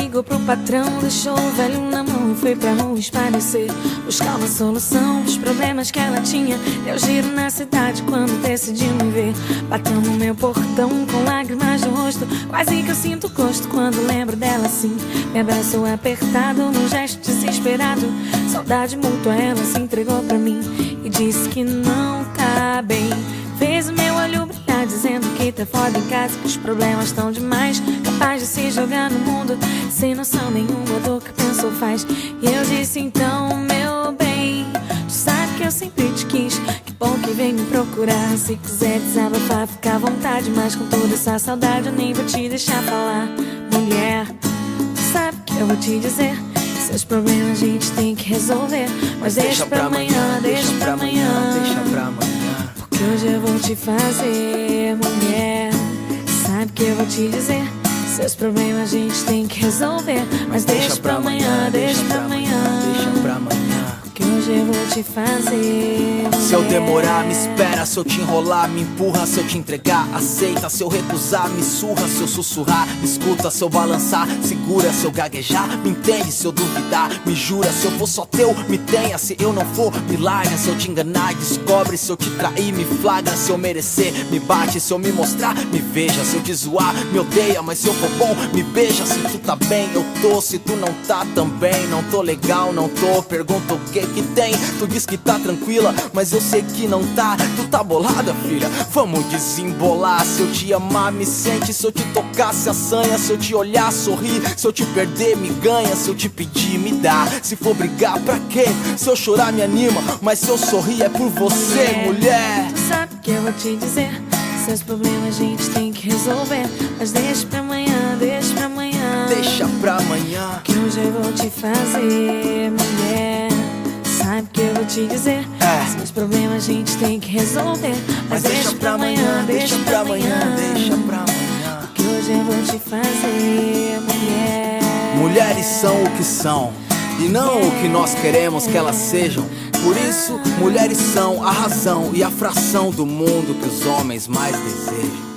ligou pro patrão, deixou o velho na mão foi pra rua esparecer. Buscar uma solução dos problemas que ela tinha. Deu giro na cidade quando decidiu me ver. Bateu no meu portão com lágrimas no rosto. Quase que eu sinto gosto quando lembro dela assim. Me abraçou apertado num gesto desesperado. Saudade mútua, ela se entregou pra mim e disse que não tá bem. Fez o meu olho brilhar, dizendo que tá foda em casa, que os problemas estão demais. Capaz de se jogar no mundo, sem noção nenhuma do que pensou faz. E eu disse então, meu bem, tu sabe que eu sempre te quis. Que bom que vem me procurar. Se quiser desabafar, fica à vontade. Mas com toda essa saudade, eu nem vou te deixar falar. Mulher, tu sabe que eu vou te dizer. Seus problemas a gente tem que resolver. Mas deixa pra amanhã, deixa pra amanhã. Deixa pra amanhã. Que hoje eu vou te fazer, mulher. Sabe que eu vou te dizer? Seus problemas a gente tem que resolver. Mas deixa, pra amanhã, deixa pra amanhã. Deixa pra amanhã. Hoje eu vou te fazer. Se eu demorar, me espera. Se eu te enrolar, me empurra. Se eu te entregar, aceita. Se eu recusar, me surra. Se eu sussurrar, me escuta. Se eu balançar, segura. Se eu gaguejar, me entende. Se eu duvidar, me jura. Se eu for só teu, me tenha. Se eu não for, me larga. Se eu te enganar, descobre. Se eu te trair, me flagra. Se eu merecer, me bate. Se eu me mostrar, me veja. Se eu te zoar, me odeia. Mas se eu for bom, me beija. Se tu tá bem, eu tô. Se tu não tá também, não tô legal, não tô. Pergunta o que que tem. Tu diz que tá tranquila, mas eu sei que não tá. Tu tá bolada, filha? Vamos desembolar. Se eu te amar, me sente. Se eu te tocar, se assanha. Se eu te olhar, sorrir. Se eu te perder, me ganha. Se eu te pedir, me dá. Se for brigar, pra quê? Se eu chorar, me anima. Mas se eu sorrir, é por você, mulher. Tu sabe que eu vou te dizer. Seus problemas a gente tem que resolver. Mas deixa pra amanhã, deixa. Deixa pra amanhã. Que hoje eu vou te fazer, mulher. Sabe que eu vou te dizer? É. Seus problemas a gente tem que resolver. Mas, deixa pra amanhã, deixa pra amanhã. deixa pra amanhã. Que hoje eu vou te fazer, mulher. Mulheres são o que são e não o que nós queremos que elas sejam. Por isso, mulheres são a razão e a fração do mundo que os homens mais desejam.